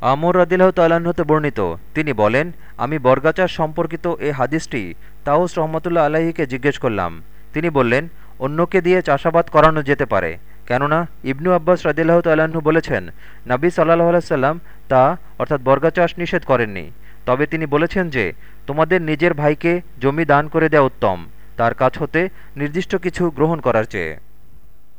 আমর রদিল্লাহ হতে বর্ণিত। তিনি বলেন, আমি বর্গাচার সম্পর্কিত এ হাদিসটি তাউস রহমতুল্লাহ আলাহিকে জিজ্ঞেস করলাম। তিনি বললেন, অন্যকে দিয়ে চাষাবাদ করানো যেতে পারে। কেননা, ইবনু আব্বাস রদিল্লাহ তাল্লাহ্ন বলেছেন, নাবী সাল্লাহ আলাইসাল্লাম তা অর্থাৎ বর্গা চাষ নিষেধ করেননি। তবে তিনি বলেছেন যে, তোমাদের নিজের ভাইকে জমি দান করে দেওয়া উত্তম। তার কাছ হতে নির্দিষ্ট কিছু গ্রহণ করার চেয়ে।